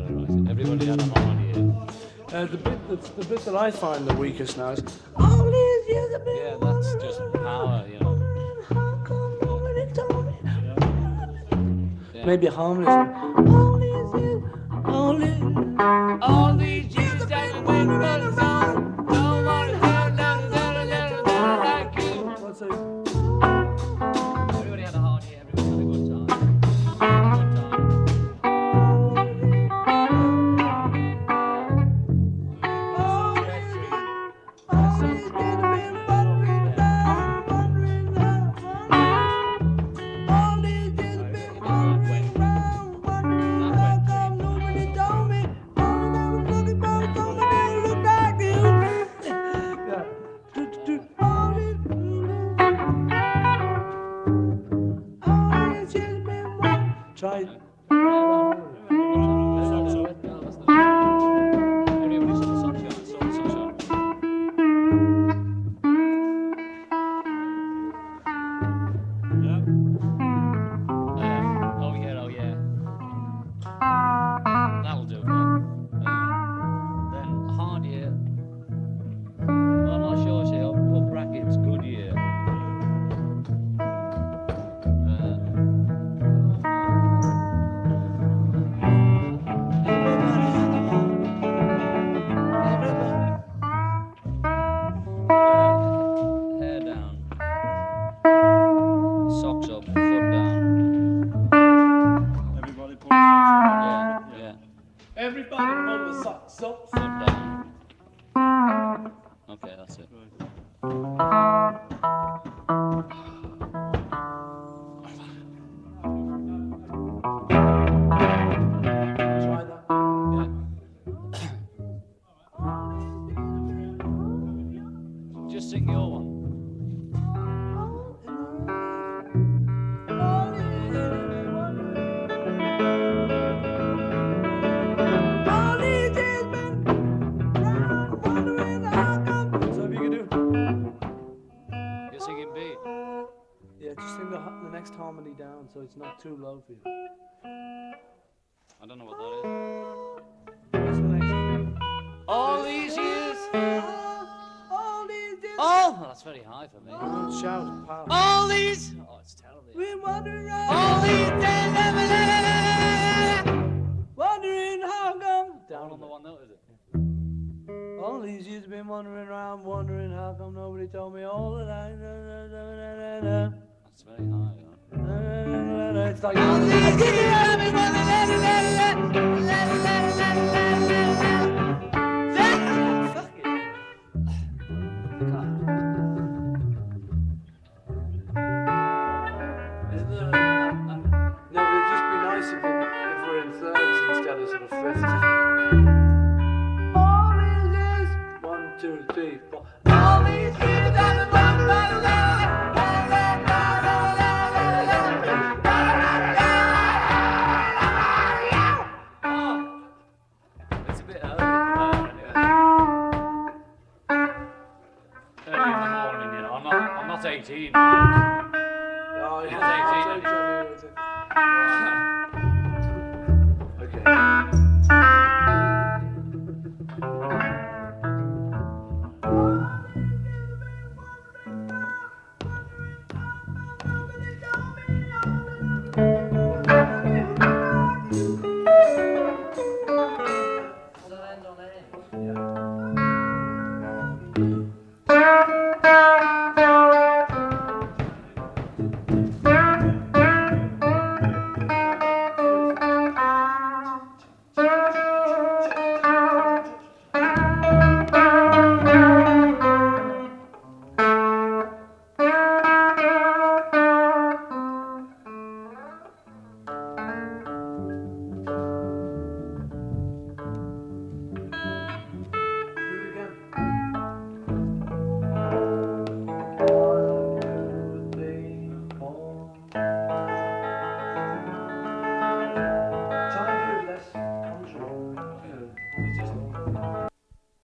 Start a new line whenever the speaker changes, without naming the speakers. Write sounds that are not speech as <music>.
better write it. Everybody had a hard year.
Uh, the bit that's, the bit that I find the weakest now is all these years I've been
Yeah, that's just power, you know.
Maybe harmless. All these years, all these,
All these years I've been
Try.
Okay, that's it. Just sing your one.
Yeah, just sing the, the next harmony down so it's not too low for you.
I don't know what that is.
What's the next?
is. All these years. Oh, that's very high for me.
Don't shout, pal.
All these. Oh, it's terrible.
We're wandering around,
All these
been wandering around, wondering how come nobody told me all that I.
That's very high. yeah.
It's like. It. Isn't One, two, three, four. All these dreams I've been
I'm not 18. I'm not 18. <laughs>